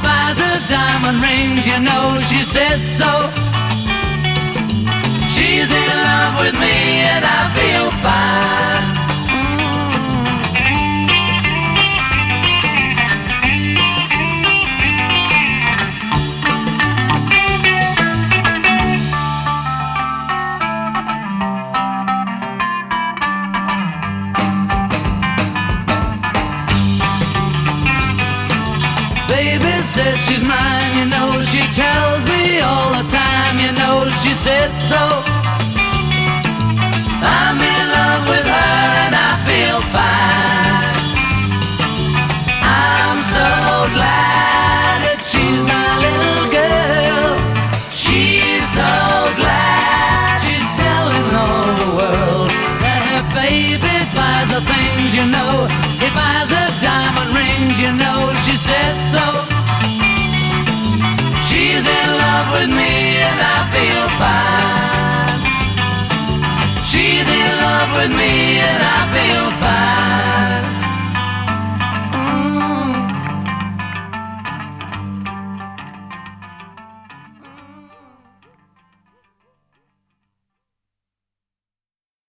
Buys her diamond rings, you know. She said so. Says she's mine, you know she tells me all the time, you know she said so. Feel